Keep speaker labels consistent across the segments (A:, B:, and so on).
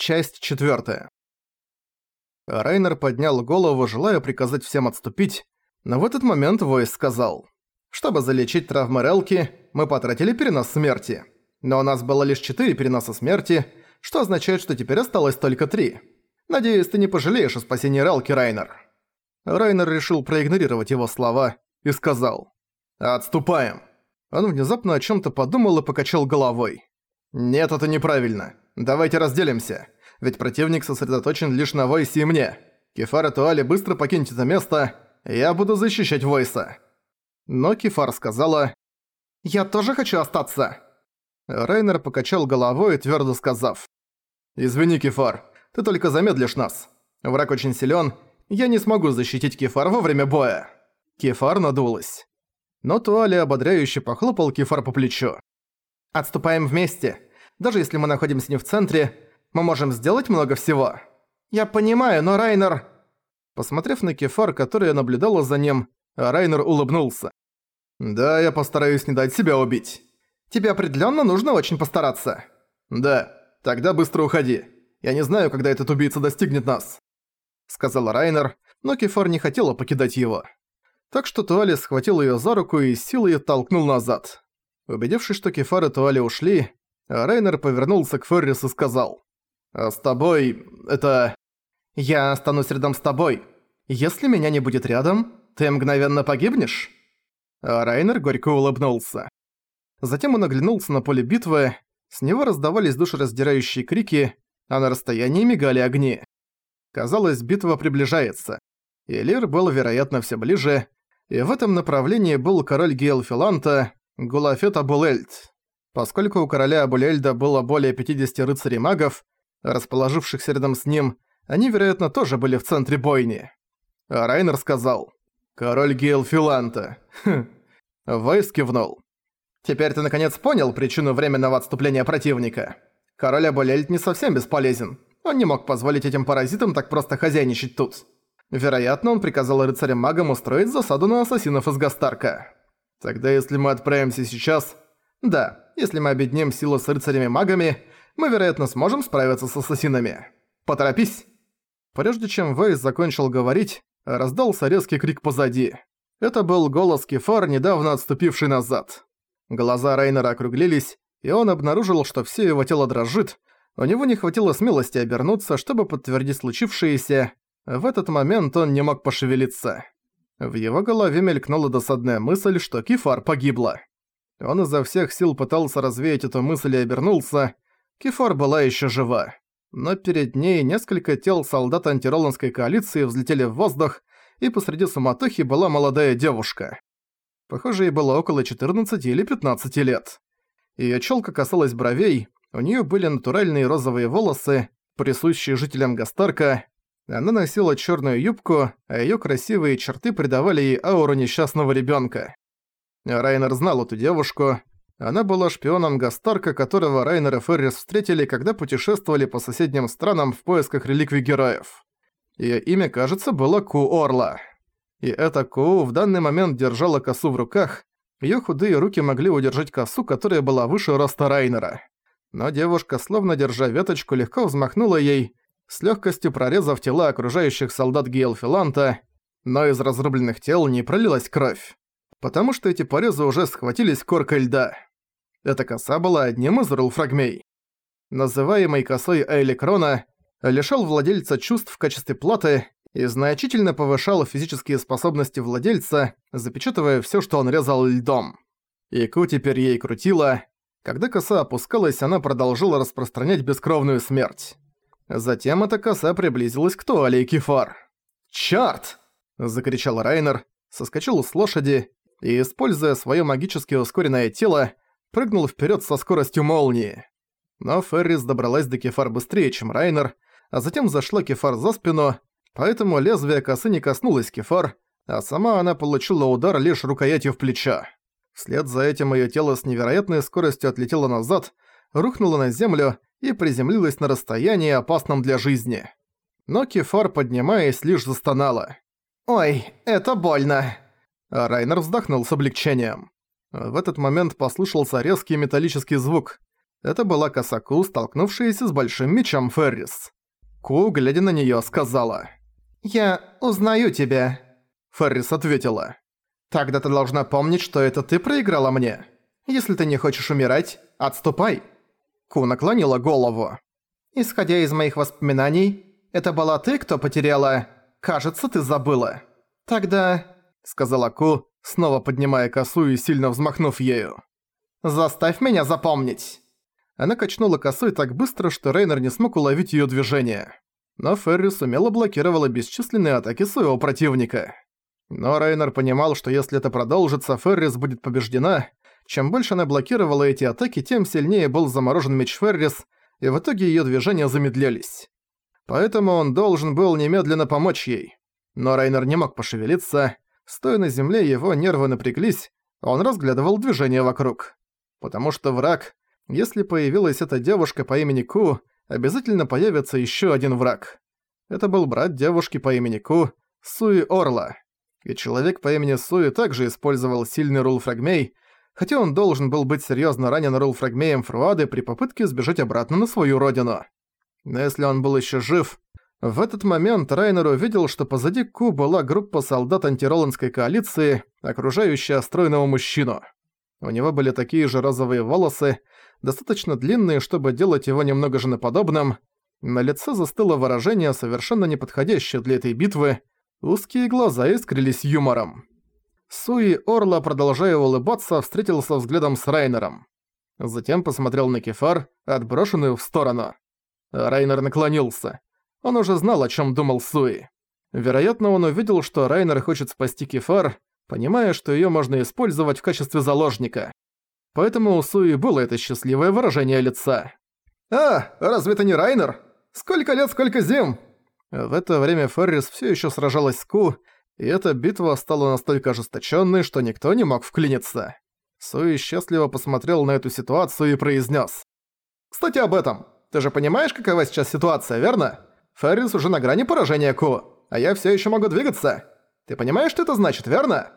A: Часть четвертая. Райнер поднял голову, желая приказать всем отступить, но в этот момент Войс сказал. «Чтобы залечить травмы Релки, мы потратили перенос смерти. Но у нас было лишь четыре переноса смерти, что означает, что теперь осталось только три. Надеюсь, ты не пожалеешь о спасении Релки, Райнер». Райнер решил проигнорировать его слова и сказал. «Отступаем». Он внезапно о чем то подумал и покачал головой. «Нет, это неправильно. Давайте разделимся. Ведь противник сосредоточен лишь на Войсе и мне. Кефар и Туали быстро покиньте это место. Я буду защищать Войса». Но Кефар сказала «Я тоже хочу остаться». Райнер покачал головой, твердо сказав «Извини, Кефар, ты только замедлишь нас. Враг очень силен, я не смогу защитить Кефар во время боя». Кефар надулась. Но Туали ободряюще похлопал Кефар по плечу. «Отступаем вместе. Даже если мы находимся не в центре, мы можем сделать много всего. Я понимаю, но Райнер...» Посмотрев на Кефар, которая наблюдала за ним, Райнер улыбнулся. «Да, я постараюсь не дать себя убить. Тебе определенно нужно очень постараться». «Да, тогда быстро уходи. Я не знаю, когда этот убийца достигнет нас», — сказал Райнер, но Кефар не хотела покидать его. Так что Туали схватил её за руку и силой толкнул назад. Убедившись, что Кефар и Туали ушли, Райнер повернулся к Феррис и сказал. «А с тобой... это...» «Я останусь рядом с тобой. Если меня не будет рядом, ты мгновенно погибнешь?» а Райнер горько улыбнулся. Затем он оглянулся на поле битвы, с него раздавались душераздирающие крики, а на расстоянии мигали огни. Казалось, битва приближается. Элир был, вероятно, все ближе, и в этом направлении был король Гейлфиланта, Гулафет Абулельд. Поскольку у короля Абулельда было более 50 рыцарей-магов, расположившихся рядом с ним, они, вероятно, тоже были в центре бойни. А Райнер сказал «Король Гейлфиланта». Хм. Вайс кивнул. «Теперь ты наконец понял причину временного отступления противника. Король Абулельд не совсем бесполезен. Он не мог позволить этим паразитам так просто хозяйничать тут. Вероятно, он приказал рыцарям-магам устроить засаду на ассасинов из Гастарка. Тогда если мы отправимся сейчас... Да, если мы объединим силы с рыцарями-магами, мы, вероятно, сможем справиться с ассасинами. Поторопись!» Прежде чем Вейс закончил говорить, раздался резкий крик позади. Это был голос Кефар, недавно отступивший назад. Глаза Рейнера округлились, и он обнаружил, что все его тело дрожит. У него не хватило смелости обернуться, чтобы подтвердить случившееся, в этот момент он не мог пошевелиться. В его голове мелькнула досадная мысль, что Кефар погибла. Он изо всех сил пытался развеять эту мысль и обернулся. Кефар была еще жива. Но перед ней несколько тел солдат антироландской коалиции взлетели в воздух, и посреди суматохи была молодая девушка. Похоже, ей было около 14 или 15 лет. Её чёлка касалась бровей, у неё были натуральные розовые волосы, присущие жителям Гастарка, она носила черную юбку, а ее красивые черты придавали ей ауру несчастного ребенка. Райнер знал эту девушку. Она была шпионом Гастарка, которого Райнер и Феррис встретили, когда путешествовали по соседним странам в поисках реликвий героев. Ее имя, кажется, было Ку Орла. И эта Ку в данный момент держала косу в руках. Ее худые руки могли удержать косу, которая была выше роста Райнера. Но девушка, словно держа веточку, легко взмахнула ей, с легкостью прорезав тела окружающих солдат Гейлфиланта, но из разрубленных тел не пролилась кровь, потому что эти порезы уже схватились коркой льда. Эта коса была одним из рулфрагмей. Называемый косой Эйликрона лишал владельца чувств в качестве платы и значительно повышал физические способности владельца, запечатывая все, что он резал льдом. Ику теперь ей крутила. Когда коса опускалась, она продолжила распространять бескровную смерть. Затем эта коса приблизилась к туале и Кефар. «Чёрт!» – закричал Райнер, соскочил с лошади и, используя своё магически ускоренное тело, прыгнул вперёд со скоростью молнии. Но Феррис добралась до Кефар быстрее, чем Райнер, а затем зашла Кефар за спину, поэтому лезвие косы не коснулось Кефар, а сама она получила удар лишь рукоятью в плечо. Вслед за этим её тело с невероятной скоростью отлетело назад, рухнуло на землю и приземлилась на расстоянии, опасном для жизни. Но Кефар, поднимаясь, лишь застонала. «Ой, это больно!» а Райнер вздохнул с облегчением. В этот момент послышался резкий металлический звук. Это была Косаку, столкнувшаяся с большим мечом Феррис. Ку, глядя на неё, сказала. «Я узнаю тебя», — Феррис ответила. «Тогда ты должна помнить, что это ты проиграла мне. Если ты не хочешь умирать, отступай». Ку наклонила голову. «Исходя из моих воспоминаний, это была ты, кто потеряла... Кажется, ты забыла. Тогда...» — сказала Ку, снова поднимая косу и сильно взмахнув ею. «Заставь меня запомнить!» Она качнула косой так быстро, что Рейнер не смог уловить её движение. Но Феррис умело блокировала бесчисленные атаки своего противника. Но Рейнер понимал, что если это продолжится, Феррис будет побеждена. Чем больше она блокировала эти атаки, тем сильнее был заморожен меч Феррис, и в итоге её движения замедлялись. Поэтому он должен был немедленно помочь ей. Но Рейнер не мог пошевелиться. Стоя на земле, его нервы напряглись, он разглядывал движение вокруг. Потому что враг... Если появилась эта девушка по имени Ку, обязательно появится ещё один враг. Это был брат девушки по имени Ку, Суи Орла. И человек по имени Суи также использовал сильный рул фрагмей, хотя он должен был быть серьёзно ранен рул фрагмеем Фруады при попытке сбежать обратно на свою родину. Но если он был ещё жив, в этот момент Райнер увидел, что позади Ку была группа солдат антироландской коалиции, окружающая стройного мужчину. У него были такие же розовые волосы, достаточно длинные, чтобы делать его немного женоподобным. На лице застыло выражение, совершенно неподходящее для этой битвы. Узкие глаза искрились юмором. Суи Орла, продолжая улыбаться, встретился взглядом с Райнером. Затем посмотрел на Кефар, отброшенную в сторону. Райнер наклонился. Он уже знал, о чем думал Суи. Вероятно, он увидел, что Райнер хочет спасти Кефар, понимая, что ее можно использовать в качестве заложника. Поэтому у Суи было это счастливое выражение лица. «А, разве это не Райнер? Сколько лет, сколько зим!» В это время Феррис все еще сражалась с Ку, и эта битва стала настолько ожесточенной, что никто не мог вклиниться. Суи счастливо посмотрел на эту ситуацию и произнес: «Кстати, об этом. Ты же понимаешь, какова сейчас ситуация, верно? Феррис уже на грани поражения Ку, а я все еще могу двигаться. Ты понимаешь, что это значит, верно?»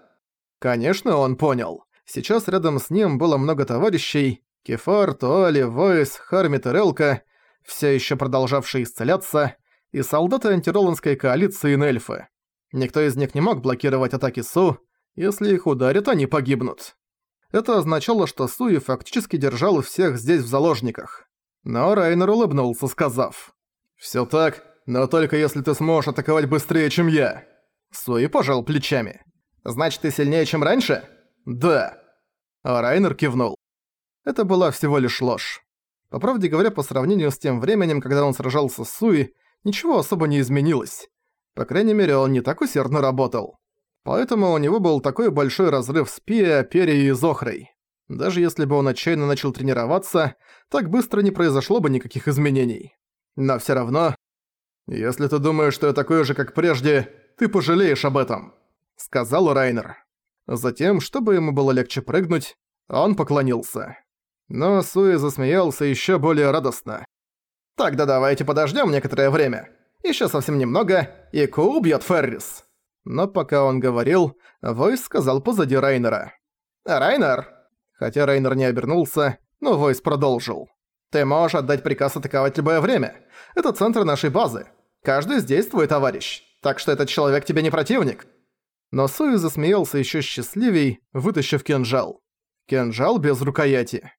A: Конечно, он понял. Сейчас рядом с ним было много товарищей. Кефар, Туали, Войс, Хармит и Релка, все еще продолжавшие исцеляться, и солдаты антироландской коалиции Нельфы. Никто из них не мог блокировать атаки Су, если их ударят, они погибнут. Это означало, что Суи фактически держал всех здесь в заложниках. Но Райнер улыбнулся, сказав. «Всё так, но только если ты сможешь атаковать быстрее, чем я». Суи пожал плечами. «Значит, ты сильнее, чем раньше?» «Да». А Райнер кивнул. Это была всего лишь ложь. По правде говоря, по сравнению с тем временем, когда он сражался с Суи, ничего особо не изменилось. По крайней мере, он не так усердно работал. Поэтому у него был такой большой разрыв с Пия, Перри и Зохрой. Даже если бы он отчаянно начал тренироваться, так быстро не произошло бы никаких изменений. Но всё равно... «Если ты думаешь, что я такой же, как прежде, ты пожалеешь об этом», — сказал Райнер. Затем, чтобы ему было легче прыгнуть, он поклонился. Но Суи засмеялся ещё более радостно. «Тогда давайте подождём некоторое время. Ещё совсем немного, и Ку убьёт Феррис». Но пока он говорил, Войс сказал позади Райнера. «Райнер!» Хотя Райнер не обернулся, но Войс продолжил. «Ты можешь отдать приказ атаковать любое время. Это центр нашей базы. Каждый здесь твой товарищ. Так что этот человек тебе не противник». Но Суи засмеялся ещё счастливей, вытащив кинжал. Кинжал без рукояти.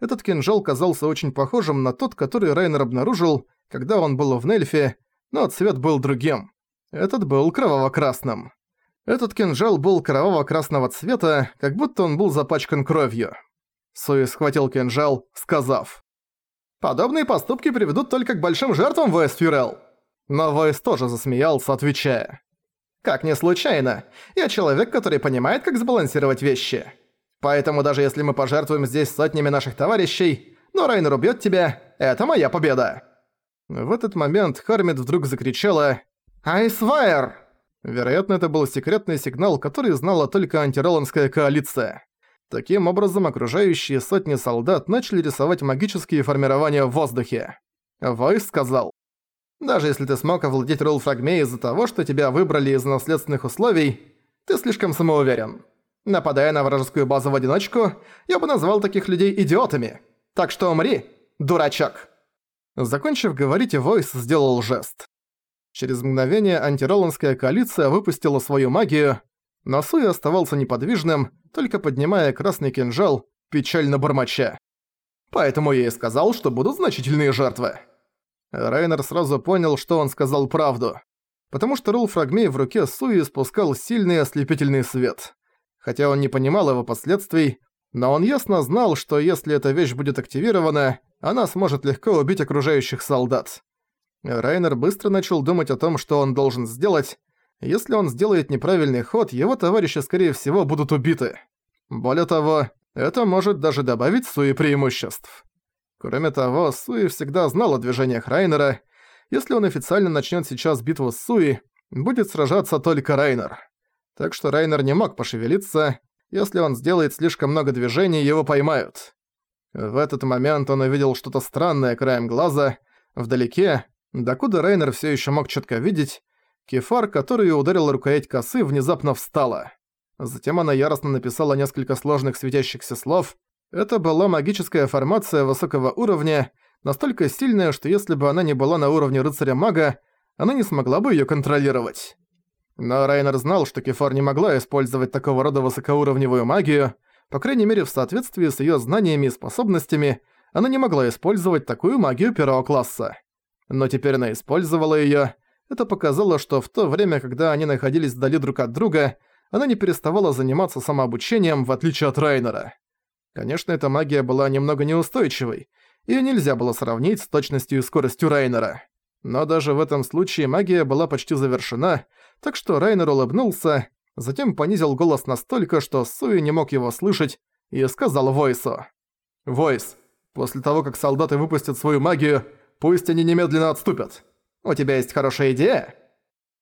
A: Этот кинжал казался очень похожим на тот, который Райнер обнаружил, когда он был в Нельфе, но цвет был другим. Этот был кроваво-красным. Этот кинжал был кроваво-красного цвета, как будто он был запачкан кровью. Суи схватил кинжал, сказав. «Подобные поступки приведут только к большим жертвам, Войс Фюрел!» Но Войс тоже засмеялся, отвечая. Как не случайно, я человек, который понимает, как сбалансировать вещи. Поэтому даже если мы пожертвуем здесь сотнями наших товарищей, но Райнер убьёт тебя, это моя победа!» В этот момент Хармит вдруг закричала «Айсвайр!». Вероятно, это был секретный сигнал, который знала только антироландская коалиция. Таким образом, окружающие сотни солдат начали рисовать магические формирования в воздухе. Войс сказал даже если ты смог овладеть ролл-фрагме из-за того, что тебя выбрали из наследственных условий, ты слишком самоуверен. Нападая на вражескую базу в одиночку, я бы назвал таких людей идиотами. Так что умри, дурачок!» Закончив говорить, Войс сделал жест. Через мгновение антироландская коалиция выпустила свою магию, но Суи оставался неподвижным, только поднимая красный кинжал, печально бормоча. Поэтому я и сказал, что будут значительные жертвы. Райнер сразу понял, что он сказал правду. Потому что рул фрагмей в руке Суи спускал сильный ослепительный свет. Хотя он не понимал его последствий, но он ясно знал, что если эта вещь будет активирована, она сможет легко убить окружающих солдат. Райнер быстро начал думать о том, что он должен сделать. Если он сделает неправильный ход, его товарищи, скорее всего, будут убиты. Более того, это может даже добавить Суи преимуществ. Кроме того, Суи всегда знал о движениях Райнера. Если он официально начнет сейчас битву с Суи, будет сражаться только Райнер. Так что Райнер не мог пошевелиться. Если он сделает слишком много движений, его поймают. В этот момент он увидел что-то странное краем глаза. Вдалеке, докуда Райнер все еще мог четко видеть, Кефар, который ударил рукоять косы, внезапно встала. Затем она яростно написала несколько сложных светящихся слов. Это была магическая формация высокого уровня, настолько сильная, что если бы она не была на уровне рыцаря-мага, она не смогла бы её контролировать. Но Райнер знал, что Кефар не могла использовать такого рода высокоуровневую магию, по крайней мере в соответствии с её знаниями и способностями, она не могла использовать такую магию первого класса. Но теперь она использовала её. Это показало, что в то время, когда они находились вдали друг от друга, она не переставала заниматься самообучением, в отличие от Райнера. Конечно, эта магия была немного неустойчивой, и нельзя было сравнить с точностью и скоростью Райнера. Но даже в этом случае магия была почти завершена, так что Райнер улыбнулся, затем понизил голос настолько, что Суи не мог его слышать, и сказал Войсу. «Войс, после того, как солдаты выпустят свою магию, пусть они немедленно отступят. У тебя есть хорошая идея?»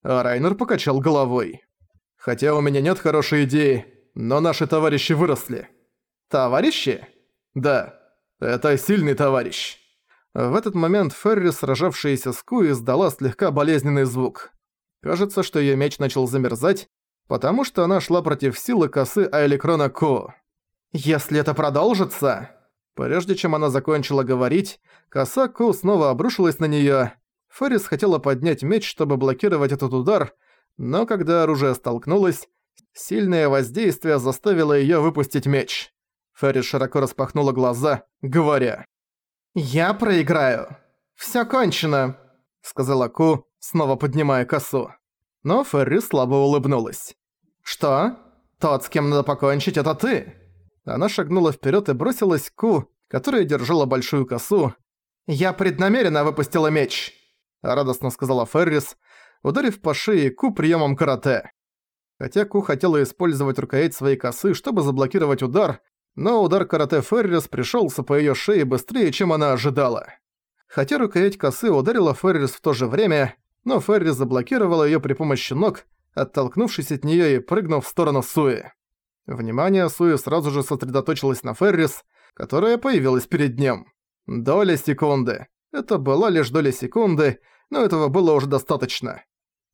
A: А Райнер покачал головой. Хотя у меня нет хорошей идеи, но наши товарищи выросли. Товарищи? Да, это сильный товарищ. В этот момент Ферри, сражавшаяся с Ку, издала слегка болезненный звук. Кажется, что её меч начал замерзать, потому что она шла против силы косы Айликрона Ку. «Если это продолжится...» Прежде чем она закончила говорить, коса Ку снова обрушилась на неё. Феррис хотела поднять меч, чтобы блокировать этот удар, но когда оружие столкнулось, сильное воздействие заставило её выпустить меч. Ферри широко распахнула глаза, говоря «Я проиграю. Всё кончено», — сказала Ку, снова поднимая косу. Но Ферри слабо улыбнулась. «Что? Тот, с кем надо покончить, это ты?» Она шагнула вперёд и бросилась к Ку, которая держала большую косу. «Я преднамеренно выпустила меч», — радостно сказала Феррис, ударив по шее Ку приемом карате. Хотя Ку хотела использовать рукоять своей косы, чтобы заблокировать удар, но удар карате Феррис пришелся по ее шее быстрее, чем она ожидала. Хотя рукоять косы ударила Феррис в то же время, но Феррис заблокировала ее при помощи ног, оттолкнувшись от нее и прыгнув в сторону Суи. Внимание Суи сразу же сосредоточилось на Феррис, которая появилась перед ним. Доля секунды. Это была лишь доля секунды, но этого было уже достаточно.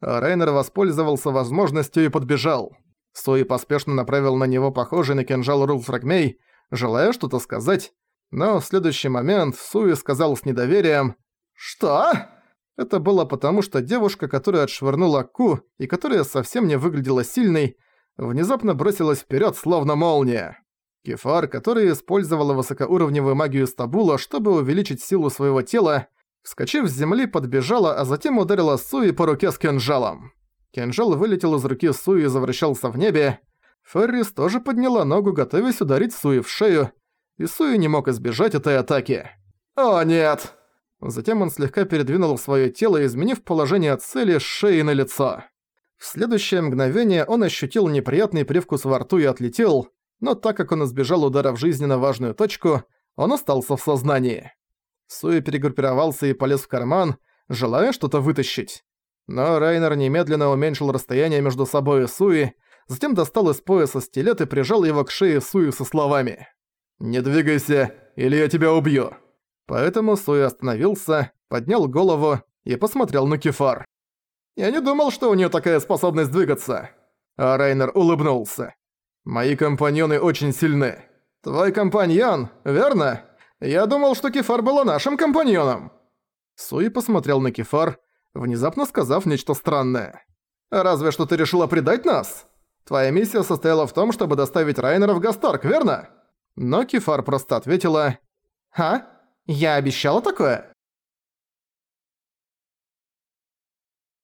A: Рейнер воспользовался возможностью и подбежал. Суи поспешно направил на него похожий на кинжал Рулфрагмей, желая что-то сказать, но в следующий момент Суи сказал с недоверием «Что?». Это было потому, что девушка, которая отшвырнула Ку и которая совсем не выглядела сильной, внезапно бросилась вперед, словно молния. Кефар, который использовала высокоуровневую магию Стабула, чтобы увеличить силу своего тела, Вскочив с земли, подбежала, а затем ударила Суи по руке с кинжалом. Кинжал вылетел из руки Суи и завращался в небе. Феррис тоже подняла ногу, готовясь ударить Суи в шею, и Суи не мог избежать этой атаки. «О, нет!» Затем он слегка передвинул своё тело, изменив положение цели с шеи на лицо. В следующее мгновение он ощутил неприятный привкус во рту и отлетел, но так как он избежал удара в жизненно важную точку, он остался в сознании. Суи перегруппировался и полез в карман, желая что-то вытащить. Но Райнер немедленно уменьшил расстояние между собой и Суи, затем достал из пояса стилет и прижал его к шее Суи со словами «Не двигайся, или я тебя убью». Поэтому Суи остановился, поднял голову и посмотрел на Кефар. «Я не думал, что у нее такая способность двигаться». А Райнер улыбнулся. «Мои компаньоны очень сильны. Твой компаньон, верно? Я думал, что Кефар была нашим компаньоном!» Суи посмотрел на Кефар, внезапно сказав нечто странное. «Разве что ты решила предать нас? Твоя миссия состояла в том, чтобы доставить Райнера в Гастарк, верно?» Но Кефар просто ответила «А? Я обещала такое?»